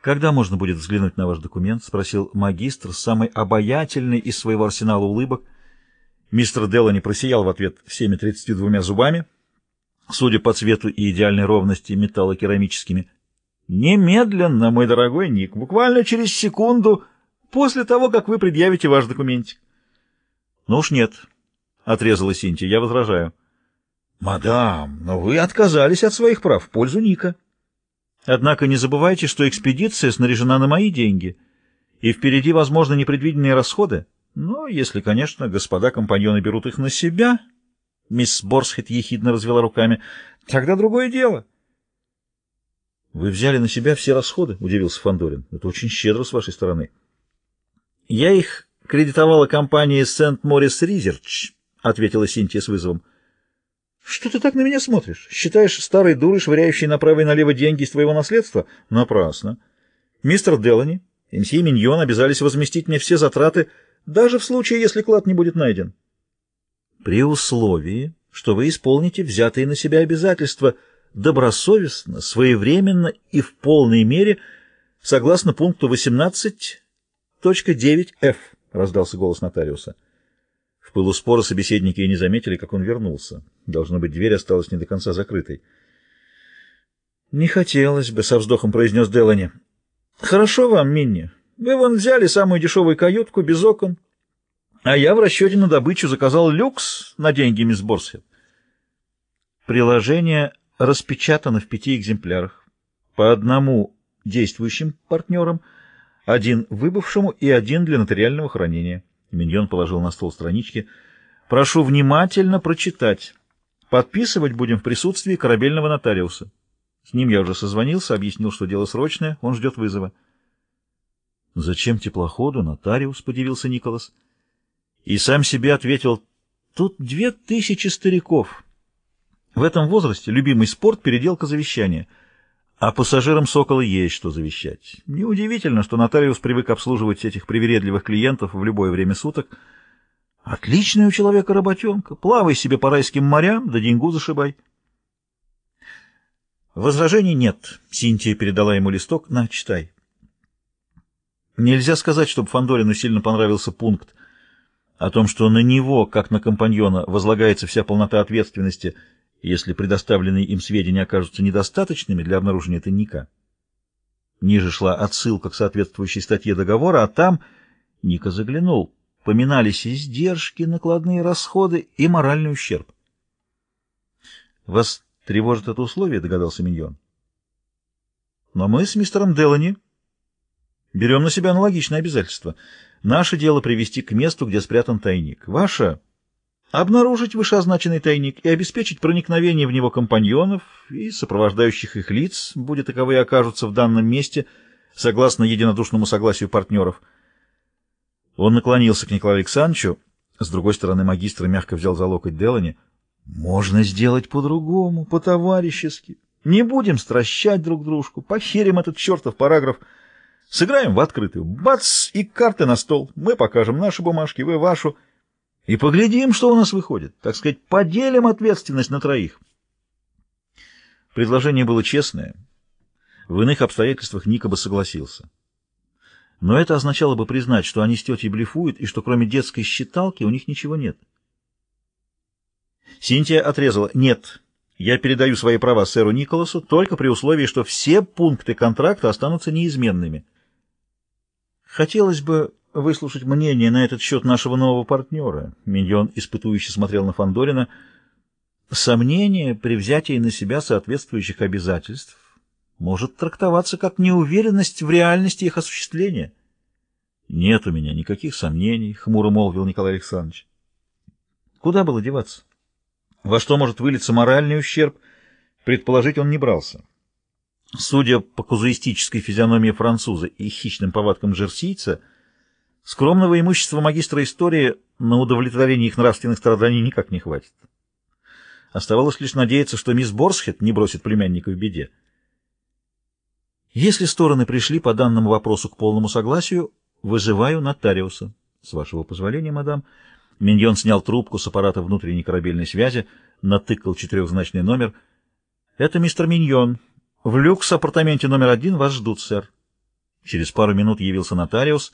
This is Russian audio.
«Когда можно будет взглянуть на ваш документ?» — спросил магистр, самый обаятельный из своего арсенала улыбок. Мистер Делани просиял в ответ всеми тридцатью двумя зубами, судя по цвету и идеальной ровности металлокерамическими. «Немедленно, мой дорогой Ник, буквально через секунду после того, как вы предъявите ваш документик». «Ну уж нет», — отрезала Синтия, — «я возражаю». «Мадам, но вы отказались от своих прав в пользу Ника». Однако не забывайте, что экспедиция снаряжена на мои деньги, и впереди, возможно, непредвиденные расходы. Но если, конечно, господа компаньоны берут их на себя, мисс Борсхет ехидно развела руками, тогда другое дело. — Вы взяли на себя все расходы? — удивился Фандорин. Это очень щедро с вашей стороны. — Я их кредитовала компании Сент-Морис Ризерч, — ответила Синтия с вызовом. Что ты так на меня смотришь? Считаешь старой дурой, швыряющей направо и налево деньги из твоего наследства? Напрасно. Мистер Делани и мсье Миньон обязались возместить мне все затраты, даже в случае, если клад не будет найден. При условии, что вы исполните взятые на себя обязательства добросовестно, своевременно и в полной мере, согласно пункту 18.9f, раздался голос нотариуса. В пылу собеседники и не заметили, как он вернулся. Должно быть, дверь осталась не до конца закрытой. «Не хотелось бы», — со вздохом произнес Делани. «Хорошо вам, Минни. Вы вон взяли самую дешевую каютку, без окон. А я в расчете на добычу заказал люкс на деньги мисс Борсхед». Приложение распечатано в пяти экземплярах. По одному действующим партнерам, один выбывшему и один для нотариального хранения. Миньон положил на стол странички. «Прошу внимательно прочитать. Подписывать будем в присутствии корабельного нотариуса. С ним я уже созвонился, объяснил, что дело срочное, он ждет вызова». «Зачем теплоходу, нотариус?» — подивился Николас. И сам себе ответил, «Тут две тысячи стариков. В этом возрасте любимый спорт — переделка завещания». А пассажирам «Сокола» есть что завещать. Неудивительно, что нотариус привык обслуживать этих привередливых клиентов в любое время суток. Отличная у человека работенка. Плавай себе по райским морям, да деньгу зашибай. Возражений нет. Синтия передала ему листок. На, читай. Нельзя сказать, чтобы Фандорину сильно понравился пункт о том, что на него, как на компаньона, возлагается вся полнота ответственности – если предоставленные им сведения окажутся недостаточными для обнаружения тайника. Ниже шла отсылка к соответствующей статье договора, а там Ника заглянул. Поминались издержки, накладные расходы и моральный ущерб. «Вас тревожит это условие?» — догадался Миньон. «Но мы с мистером Делани берем на себя аналогичное обязательство. Наше дело привести к месту, где спрятан тайник. Ваше обнаружить вышеозначенный тайник и обеспечить проникновение в него компаньонов и сопровождающих их лиц, будет таковые окажутся в данном месте, согласно единодушному согласию партнеров. Он наклонился к Николаю Александровичу, с другой стороны магистр мягко взял за локоть Делани. «Можно сделать по-другому, по-товарищески. Не будем стращать друг дружку, похерим этот чертов параграф. Сыграем в открытую. Бац! И карты на стол. Мы покажем наши бумажки, вы вашу». И поглядим, что у нас выходит. Так сказать, поделим ответственность на троих. Предложение было честное. В иных обстоятельствах Ника бы согласился. Но это означало бы признать, что они с тетей блефуют, и что кроме детской считалки у них ничего нет. Синтия отрезала. «Нет, я передаю свои права сэру Николасу только при условии, что все пункты контракта останутся неизменными. Хотелось бы выслушать мнение на этот счет нашего нового партнера. Миньон испытующе смотрел на Фандорина. Сомнение при взятии на себя соответствующих обязательств может трактоваться как неуверенность в реальности их осуществления. Нет у меня никаких сомнений, хмуро молвил Николай Александрович. Куда было деваться? Во что может вылиться моральный ущерб, предположить он не брался. Судя по казуистической физиономии француза и хищным повадкам жерсийца, Скромного имущества магистра истории на удовлетворение их нравственных страданий никак не хватит. Оставалось лишь надеяться, что мисс Борсхет не бросит племянника в беде. Если стороны пришли по данному вопросу к полному согласию, вызываю нотариуса. С вашего позволения, мадам. Миньон снял трубку с аппарата внутренней корабельной связи, натыкал четырехзначный номер. Это мистер Миньон. В люкс апартаменте номер один вас ждут, сэр. Через пару минут явился нотариус,